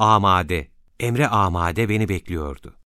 amade, emre amade beni bekliyordu.